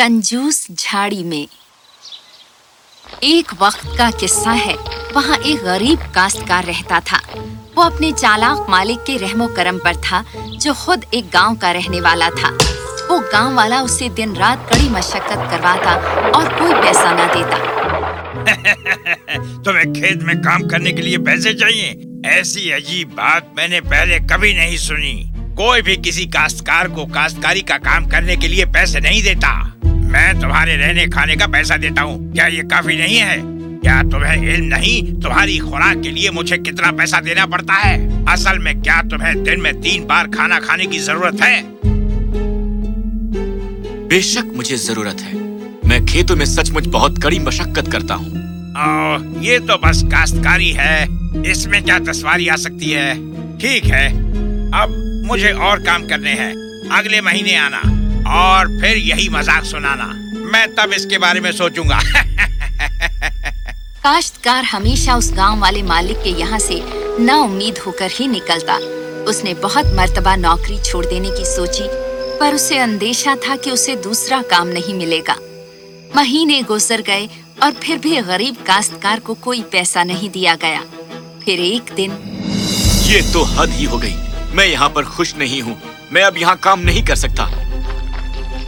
کنجوس جھاڑی میں۔ ایک وقت کا قصہ ہے، وہاں ایک غریب کاشتکار رہتا تھا۔ وہ اپنے چالاک مالک کے رحم و کرم پر تھا، جو خود ایک گاؤں کا رہنے والا تھا۔ وہ گاؤں والا اسے دن رات کڑی مشقت کرواتا اور کوئی پیسہ نہ دیتا۔ تمہیں کھیت میں کام کرنے کے لیے پیسے چاہیے؟ ایسی عجیب بات میں نے پہلے کبھی نہیں سنی۔ کوئی بھی کسی کاشتکار کو کاشتکاری کا کام کرنے کے لیے پیسے نہیں دیتا۔ میں تمہارے رہنے کھانے کا پیسہ دیتا ہوں۔ کیا یہ کافی نہیں ہے؟ کیا تمہیں علم نہیں؟ تمہاری خوراک کے لیے مجھے کتنا پیسہ دینا پڑتا ہے؟ اصل میں کیا تمہیں دن میں تین بار کھانا کھانے کی ضرورت ہے؟ بے شک مجھے ضرورت ہے۔ میں کھیتوں میں سچ مچ بہت کڑی مشقت کرتا ہوں۔ اوہ یہ تو بس کاشتکاری ہے۔ اس میں کیا دسواری آ سکتی ہے؟ ٹھیک ہے۔ اب مجھے اور کام کرنے ہیں۔ اگلے مہینے آنا۔ اور پھر یہی مذاق سنانا۔ میں تب اس کے بارے میں سوچوں گا۔ کاشتکار ہمیشہ اس گاؤں والے مالک کے یہاں سے نا امید ہو کر ہی نکلتا۔ اس نے بہت مرتبہ نوکری چھوڑ دینے کی سوچی پر اسے اندیشہ تھا کہ اسے دوسرا کام نہیں ملے گا۔ مہینے گزر گئے اور پھر بھی غریب کاشتکار کو کوئی پیسہ نہیں دیا گیا۔ پھر ایک دن یہ تو حد ہی ہو گئی۔ میں یہاں پر خوش نہیں ہوں۔ میں اب یہاں کام نہیں کر سکتا۔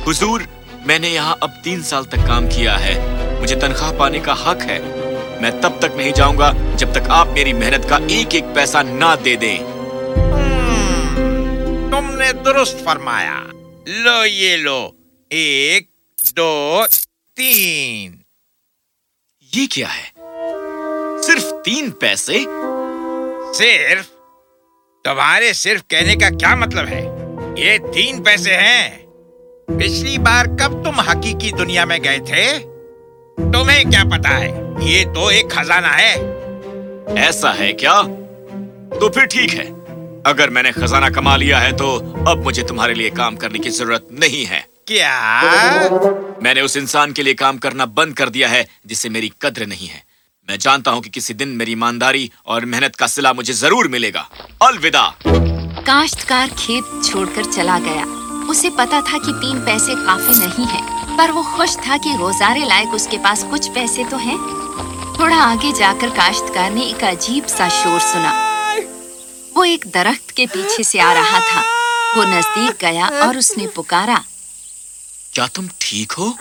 حضور میں نے یہاں اب تین سال تک کام کیا ہے۔ مجھے تنخواہ پانے کا حق ہے۔ میں تب تک نہیں جاؤں گا جب تک آپ میری محنت کا ایک ایک پیسہ نہ دے دیں۔ تم نے درست فرمایا۔ لو یہ لو۔ ایک دو تین۔ یہ کیا ہے؟ صرف تین پیسے؟ صرف؟ تمہارے صرف کہنے کا کیا مطلب ہے؟ یہ تین پیسے ہیں۔ پچھلی بار کب تم حقیقی دنیا میں گئے تھے؟ تمہیں کیا پتا ہے؟ یہ تو ایک خزانہ ہے۔ ایسا ہے کیا؟ تو پھر ٹھیک ہے۔ اگر میں نے خزانہ کما لیا ہے تو اب مجھے تمہارے لیے کام کرنے کی ضرورت نہیں ہے۔ کیا؟ میں نے اس انسان کے لیے کام کرنا بند کر دیا ہے جس سے میری قدر نہیں ہے۔ میں جانتا ہوں کہ کسی دن میری ایمانداری اور محنت کا صلہ مجھے ضرور ملے گا۔ الوداع! کاشتکار کھیت چھوڑ کر چلا گیا۔ اسے پتا تھا کہ تین پیسے کافی نہیں ہے پر وہ خوش تھا کہ گزارے لائق اس کے پاس کچھ پیسے تو ہیں۔ تھوڑا آگے جا کر کاشتکار نے ایک عجیب سا شور سنا۔ وہ ایک درخت کے پیچھے سے آ رہا تھا۔ وہ نزدیک گیا اور اس نے پکارا۔ کیا تم ٹھیک ہو؟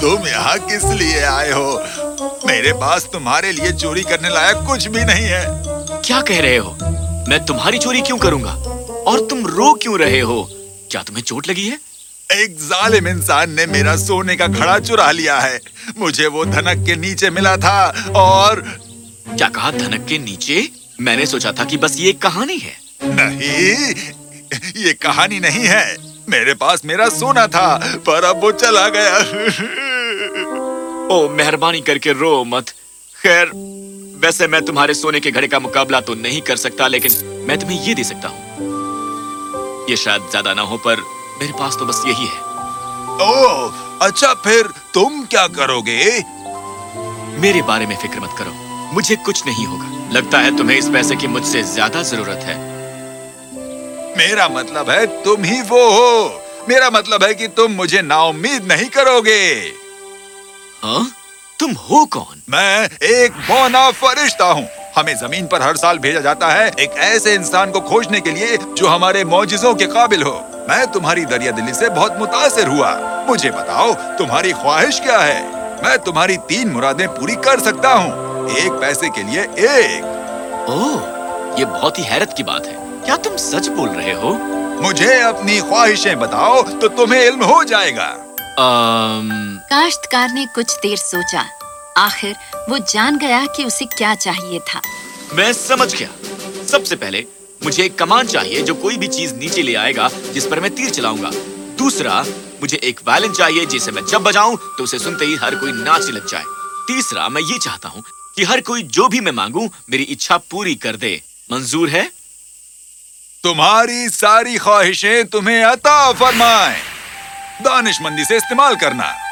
تم یہاں کس لیے آئے ہو؟ میرے پاس تمہارے لیے چوری کرنے لائق کچھ بھی نہیں ہے۔ کیا کہہ رہے ہو؟ میں تمہاری چوری کیوں کروں گا؟ اور تم رو کیوں رہے ہو؟ کیا تمہیں چوٹ لگی ہے؟ ایک ظالم انسان نے میرا سونے کا کھڑا چرا لیا ہے۔ مجھے وہ دھنک کے نیچے ملا تھا اور کیا کہا دھنک کے نیچے؟ میں نے سوچا تھا کہ بس یہ ایک کہانی ہے۔ نہیں یہ کہانی نہیں ہے۔ میرے پاس میرا سونا تھا پر اب وہ چلا گیا۔ او مہربانی کر کے رو مت۔ خیر ویسے میں تمہارے سونے کے گھڑے کا مقابلہ تو نہیں کر سکتا لیکن میں تمہیں یہ دے سکتا ہوں۔ یہ شاید زیادہ نہ ہو پر میرے پاس تو بس یہی ہے۔ او اچھا پھر تم کیا کرو گے؟ میرے بارے میں فکر مت کرو۔ مجھے کچھ نہیں ہوگا۔ لگتا ہے تمہیں اس پیسے کی مجھ سے زیادہ ضرورت ہے۔ میرا مطلب ہے تم ہی وہ ہو۔ میرا مطلب ہے کہ تم مجھے نا امید نہیں کرو گے۔ ہاں؟ تم ہو کون؟ میں ایک بونا فرشتہ ہوں۔ ہمیں زمین پر ہر سال بھیجا جاتا ہے ایک ایسے انسان کو کھوجنے کے لیے جو ہمارے معجزوں کے قابل ہو۔ میں تمہاری دریا دلی سے بہت متاثر ہوا۔ مجھے بتاؤ تمہاری خواہش کیا ہے؟ میں تمہاری تین مرادیں پوری کر سکتا ہوں۔ ایک پیسے کے لیے ایک۔ او یہ بہت ہی حیرت کی بات ہے۔ کیا تم سچ بول رہے ہو؟ مجھے اپنی خواہشیں بتاؤ تو تمہیں علم ہو جائے گا۔ کاشتکار نے کچھ دیر سوچا۔ آخر وہ جان گیا کہ اسے کیا چاہیے تھا۔ میں سمجھ گیا۔ سب سے پہلے مجھے ایک کمان چاہیے جو کوئی بھی چیز نیچے لے آئے گا جس پر میں تیر چلاؤں گا۔ دوسرا مجھے ایک وائلن چاہیے جسے میں جب بجاؤں تو اسے سنتے ہی ہر کوئی ناچ لگ جائے۔ تیسرا میں یہ چاہتا ہوں کہ ہر کوئی جو بھی میں مانگوں میری اچھا پوری کر دے۔ منظور ہے؟ تمہاری ساری خواہشیں تمہیں عطا فرمائیں۔ دانش مندی سے استعمال کرنا۔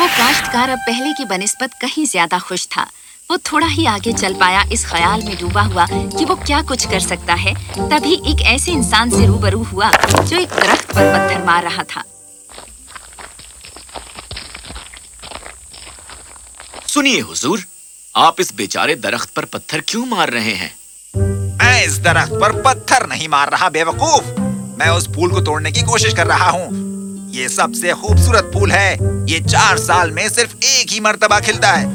وہ کاشتکار اب پہلے کی بنسبت کہیں زیادہ خوش تھا۔ وہ تھوڑا ہی آگے چل پایا اس خیال میں ڈوبا ہوا کہ وہ کیا کچھ کر سکتا ہے۔ تبھی ایک ایسے انسان سے روبرو ہوا جو ایک درخت پر پتھر مار رہا تھا۔ سنیے حضور آپ اس بیچارے درخت پر پتھر کیوں مار رہے ہیں؟ میں اس درخت پر پتھر نہیں مار رہا بے وقوف۔ میں اس پھول کو توڑنے کی کوشش کر رہا ہوں۔ یہ سب سے خوبصورت پھول ہے۔ یہ چار سال میں صرف ایک ہی مرتبہ کھلتا ہے۔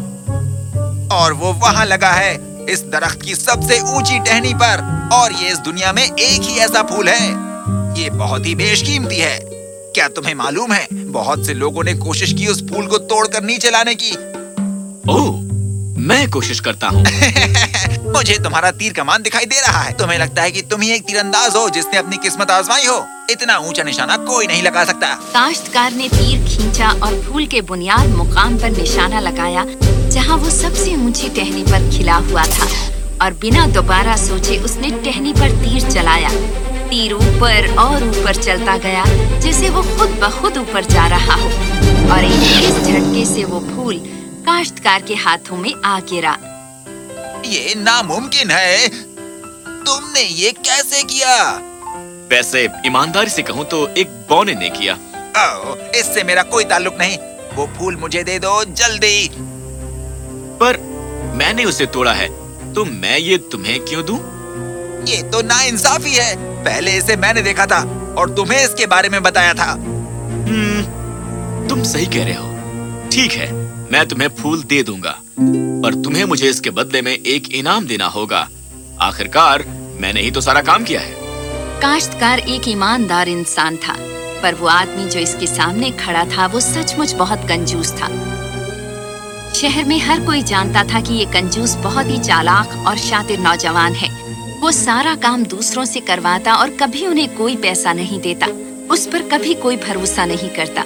اور وہ وہاں لگا ہے، اس درخت کی سب سے اونچی ٹہنی پر۔ اور یہ اس دنیا میں ایک ہی ایسا پھول ہے۔ یہ بہت ہی بیش قیمتی ہے۔ کیا تمہیں معلوم ہے، بہت سے لوگوں نے کوشش کی اس پھول کو توڑ کر نیچے لانے کی۔ او میں کوشش کرتا ہوں۔ مجھے تمہارا تیر کمان دکھائی دے رہا ہے۔ تمہیں لگتا ہے کہ تم ہی ایک تیر انداز ہو جس نے اپنی قسمت آزمائی ہو۔ اتنا اونچا نشانہ کوئی نہیں لگا سکتا۔ کاشتکار نے تیر کھینچا اور پھول کے بنیاد مقام پر نشانہ لگایا جہاں وہ سب سے اونچی ٹہنی پر کھلا ہوا تھا۔ اور بنا دوبارہ سوچے اس نے ٹہنی پر تیر چلایا۔ تیر اوپر اور اوپر چلتا گیا جیسے وہ خود بخود اوپر جا رہا ہو۔ اور ایک تیز جھٹکے سے وہ پھول کاشتکار کے ہاتھوں میں آ گرا۔ یہ ناممکن ہے۔ تم نے یہ کیسے کیا؟ ویسے ایمانداری سے کہوں تو ایک بونے نے کیا۔ اوہ، اس سے میرا کوئی تعلق نہیں۔ وہ پھول مجھے دے دو جلدی۔ پر میں نے اسے توڑا ہے۔ تو میں یہ تمہیں کیوں دوں؟ یہ تو نا انصافی ہے۔ پہلے اسے میں نے دیکھا تھا اور تمہیں اس کے بارے میں بتایا تھا۔ تم صحیح کہہ رہے ہو۔ ٹھیک ہے۔ میں تمہیں پھول دے دوں گا پر تمہیں مجھے اس کے بدلے میں ایک انعام دینا ہوگا۔ آخرکار میں نے ہی تو سارا کام کیا ہے۔ کاشتکار ایک ایماندار انسان تھا، پر وہ آدمی جو اس کے سامنے کھڑا تھا، وہ سچ مچ بہت کنجوس تھا۔ شہر میں ہر کوئی جانتا تھا کہ یہ کنجوس بہت ہی چالاک اور شاطر نوجوان ہے۔ وہ سارا کام دوسروں سے کرواتا اور کبھی انہیں کوئی پیسہ نہیں دیتا، اس پر کبھی کوئی بھروسہ نہیں کرتا۔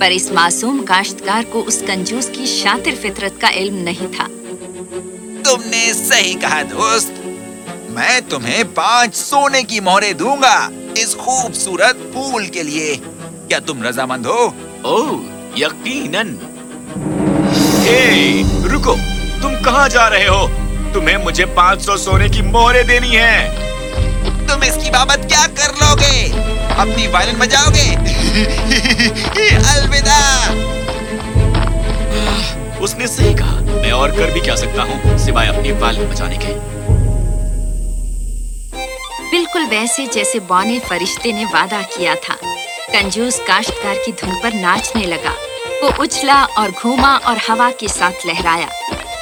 پر اس معصوم کاشتکار کو اس کنجوس کی شاطر فطرت کا علم نہیں تھا۔ تم نے صحیح کہا دوست۔ میں تمہیں پانچ سونے کی مہرے دوں گا۔ اس خوبصورت پھول کے لیے۔ کیا تم رضامند ہو؟ او یقیناً۔ رکو تم کہاں جا رہے ہو؟ تمہیں مجھے پانچ سو سونے کی مہرے دینی ہے تم اس کی بابت کیا کر لو گے؟ اپنی وائلن بجاؤ گے؟ الوداع! اس نے صحیح کہا۔ میں اور کر بھی کیا سکتا ہوں سوائے اپنی والد بچانے کے۔ بالکل ویسے جیسے بانے فرشتے نے وعدہ کیا تھا۔ کنجوس کاشتکار کی دھن پر ناچنے لگا۔ وہ اچھلا اور گھوما اور ہوا کے ساتھ لہرایا۔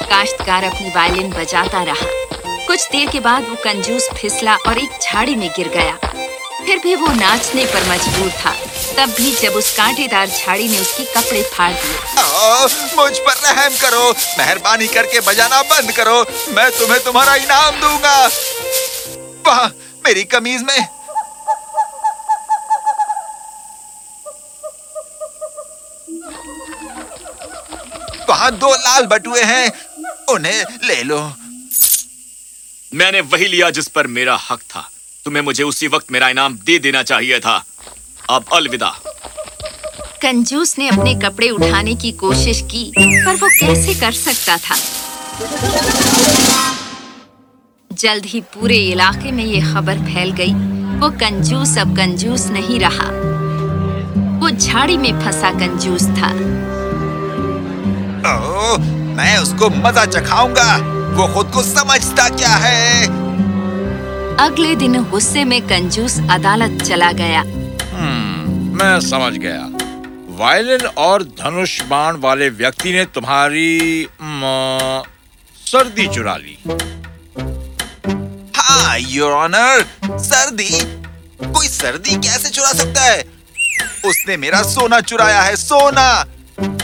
کاشتکار اپنی وائلن بجاتا رہا۔ کچھ دیر کے بعد وہ کنجوس پھسلا اور ایک جھاڑی میں گر گیا۔ پھر بھی وہ ناچنے پر مجبور تھا۔ تب بھی جب اس کانٹے دار جھاڑی نے اس کی کپڑے پھاڑ دیے۔ مجھ پر رحم کرو۔ مہربانی کر کے بجانا بند کرو۔ میں تمہیں تمہارا انعام دوں گا۔ وہاں میری کمیز میں۔ وہاں دو لال بٹوئے ہیں۔ انہیں لے لو۔ میں نے وہی لیا جس پر میرا حق تھا۔ تمہیں مجھے اسی وقت میرا انعام دے دینا چاہیے تھا۔ اب الوداع۔ کنجوس نے اپنے کپڑے اٹھانے کی کوشش کی پر وہ کیسے کر سکتا تھا؟ جلد ہی پورے علاقے میں یہ خبر پھیل گئی۔ وہ کنجوس اب کنجوس نہیں رہا۔ وہ جھاڑی میں پھنسا کنجوس تھا۔ میں اس کو مزہ چکھاؤں گا۔ وہ خود کو سمجھتا کیا ہے؟ اگلے دن غصے میں کنجوس عدالت چلا گیا۔ میں سمجھ گیا۔ وائلن اور دھنش بان والے ویکتی نے تمہاری سردی چرا لی۔ ہاں یور آنر سردی؟ کوئی سردی کیسے چرا سکتا ہے؟ اس نے میرا سونا چرایا ہے سونا!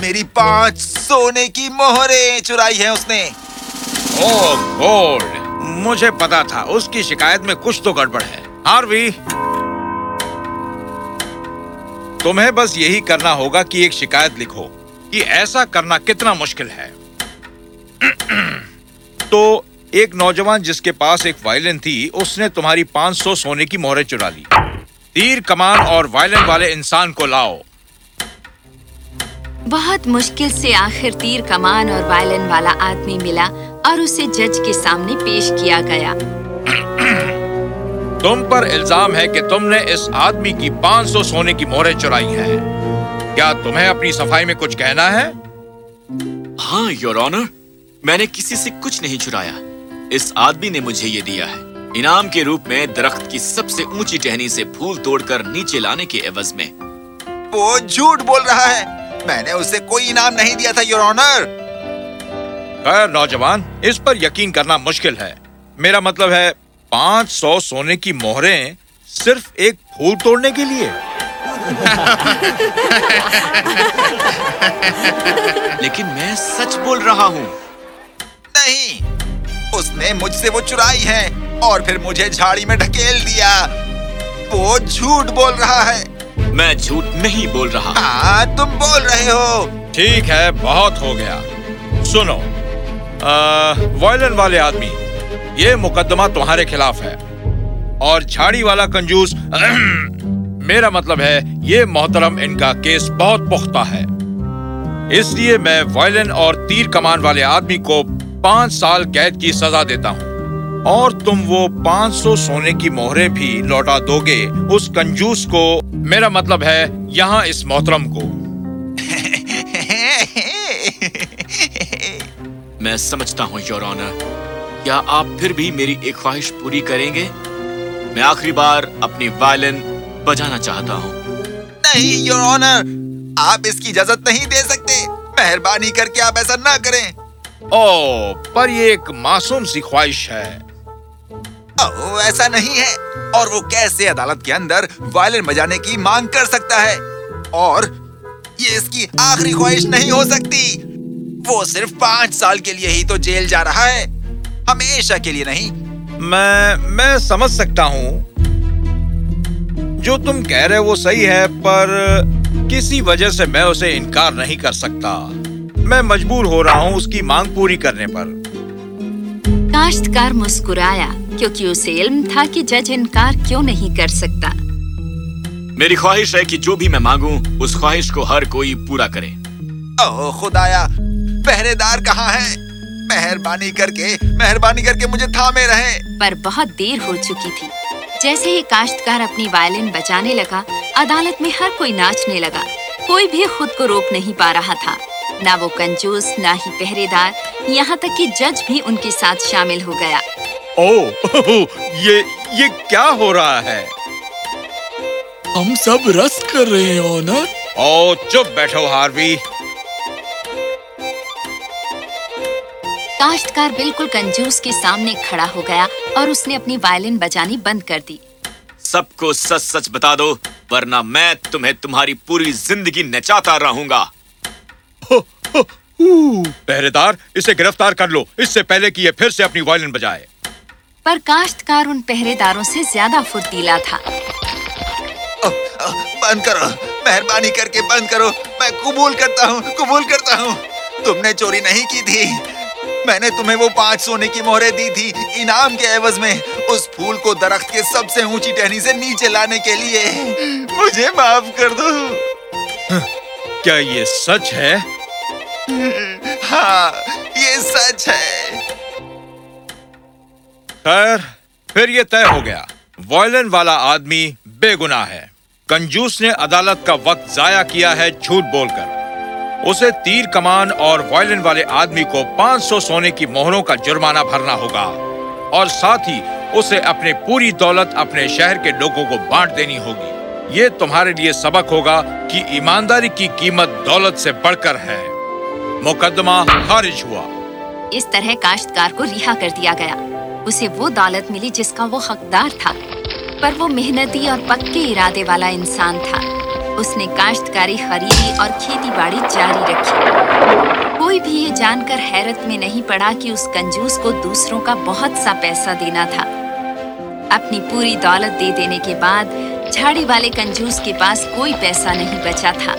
میری پانچ سونے کی مہرے چرائی ہیں اس نے۔ Oh, گولڈ مجھے پتا تھا، اس کی شکایت میں کچھ تو گڑبڑ ہے۔ ہاروی! تمہیں بس یہی کرنا ہوگا کہ ایک شکایت لکھو کہ ایسا کرنا کتنا مشکل ہے۔ تو ایک نوجوان جس کے پاس ایک وائلن تھی، اس نے تمہاری پانچ سو سونے کی مہرے چرا لی۔ تیر کمان اور وائلن والے انسان کو لاؤ۔ بہت مشکل سے آخر تیر کمان اور وائلن والا آدمی ملا۔ اور اسے جج کے سامنے پیش کیا گیا۔ تم پر الزام ہے کہ تم نے اس آدمی کی پانچ سو سونے کی مورے چرائی ہیں۔ کیا تمہیں اپنی صفائی میں کچھ کہنا ہے؟ ہاں یور آنر میں نے کسی سے کچھ نہیں چرایا۔ اس آدمی نے مجھے یہ دیا ہے۔ انعام کے روپ میں درخت کی سب سے اونچی ٹہنی سے پھول توڑ کر نیچے لانے کے عوض میں۔ وہ جھوٹ بول رہا ہے۔ میں نے اسے کوئی انعام نہیں دیا تھا یور آنر خیر نوجوان اس پر یقین کرنا مشکل ہے۔ میرا مطلب ہے پانچ سو سونے کی مہریں صرف ایک پھول توڑنے کے لیے۔ لیکن میں سچ بول رہا ہوں۔ نہیں اس نے مجھ سے وہ چرائی ہے اور پھر مجھے جھاڑی میں ڈھکیل دیا۔ وہ جھوٹ بول رہا ہے۔ میں جھوٹ نہیں بول رہا۔ ہاں تم بول رہے ہو۔ ٹھیک ہے بہت ہو گیا۔ سنو وائلن والے آدمی، یہ مقدمہ تمہارے خلاف ہے۔ اور جھاڑی والا کنجوس، میرا مطلب ہے، یہ محترم ان کا کیس بہت پختہ ہے۔ اس لیے میں وائلن اور تیر کمان والے آدمی کو پانچ سال قید کی سزا دیتا ہوں۔ اور تم وہ پانچ سو سونے کی مہرے بھی لوٹا دو گے۔ اس کنجوس کو میرا مطلب ہے یہاں اس محترم کو۔ میں سمجھتا ہوں یور آنر کیا آپ پھر بھی میری ایک خواہش پوری کریں گے؟ میں آخری بار اپنی وائلن بجانا چاہتا ہوں۔ نہیں یور آنر آپ اس کی اجازت نہیں دے سکتے۔ مہربانی کر کے آپ ایسا نہ کریں۔ او پر یہ ایک معصوم سی خواہش ہے۔ او ایسا نہیں ہے۔ اور وہ کیسے عدالت کے اندر وائلن بجانے کی مانگ کر سکتا ہے؟ اور یہ اس کی آخری خواہش نہیں ہو سکتی۔ وہ صرف پانچ سال کے لیے ہی تو جیل جا رہا ہے۔ ہمیشہ کے لیے نہیں۔ میں میں سمجھ سکتا ہوں۔ جو تم کہہ رہے وہ صحیح ہے پر کسی وجہ سے میں اسے انکار نہیں کر سکتا۔ میں مجبور ہو رہا ہوں اس کی مانگ پوری کرنے پر۔ کاشتکار مسکرایا کیونکہ اسے علم تھا کہ جج انکار کیوں نہیں کر سکتا۔ میری خواہش ہے کہ جو بھی میں مانگوں اس خواہش کو ہر کوئی پورا کرے۔ او خدایا پہرے دار کہاں ہے؟ مہربانی کر کے مہربانی کر کے مجھے تھامے رہے پر بہت دیر ہو چکی تھی۔ جیسے ہی کاشتکار اپنی وائلن بچانے لگا عدالت میں ہر کوئی ناچنے لگا۔ کوئی بھی خود کو روک نہیں پا رہا تھا۔ نہ وہ کنجوس نہ ہی پہرے دار یہاں تک کہ جج بھی ان کے ساتھ شامل ہو گیا۔ او یہ یہ کیا ہو رہا ہے؟ ہم سب رس کر رہے ہیں آنر او چپ بیٹھو ہاروی۔ کاشتکار بالکل کنجوس کے سامنے کھڑا ہو گیا اور اس نے اپنی وائلن بجانی بند کر دی۔ سب کو سچ سچ بتا دو ورنہ میں تمہیں تمہاری پوری زندگی نچاتا رہوں گا۔ پہرے دار اسے گرفتار کر لو۔ اس سے پہلے کہ یہ پھر سے اپنی وائلن بجائے۔ پر کاشتکار ان پہرے داروں سے زیادہ فرتیلا تھا۔ بند کرو۔ مہربانی کر کے بند کرو۔ میں قبول کرتا ہوں قبول کرتا ہوں۔ تم نے چوری نہیں کی تھی۔ میں نے تمہیں وہ پانچ سونے کی مہرے دی تھی انعام کے عوض میں۔ اس پھول کو درخت کے سب سے اونچی ٹہنی سے نیچے لانے کے لیے۔ مجھے معاف کر دو۔ کیا یہ سچ ہے؟ ہاں یہ سچ ہے۔ خیر پھر یہ طے ہو گیا۔ وائلن والا آدمی بے گناہ ہے۔ کنجوس نے عدالت کا وقت ضائع کیا ہے جھوٹ بول کر۔ اسے تیر کمان اور وائلن والے آدمی کو پانچ سو سونے کی مہروں کا جرمانہ بھرنا ہوگا۔ اور ساتھ ہی اسے اپنے پوری دولت اپنے شہر کے لوگوں کو بانٹ دینی ہوگی۔ یہ تمہارے لیے سبق ہوگا کہ ایمانداری کی قیمت دولت سے بڑھ کر ہے۔ مقدمہ خارج ہوا۔ اس طرح کاشتکار کو رہا کر دیا گیا۔ اسے وہ دولت ملی جس کا وہ حقدار تھا، پر وہ محنتی اور پکے ارادے والا انسان تھا۔ اس نے کاشتکاری خریدی اور کھیتی باڑی جاری رکھی کوئی بھی یہ جان کر حیرت میں نہیں پڑا کہ اس کنجوس کو دوسروں کا بہت سا پیسہ دینا تھا اپنی پوری دولت دے دینے کے بعد جھاڑی والے کنجوس کے پاس کوئی پیسہ نہیں بچا تھا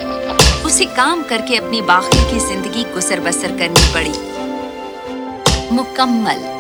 اسے کام کر کے اپنی باقی کی زندگی گزر بسر کرنی پڑی مکمل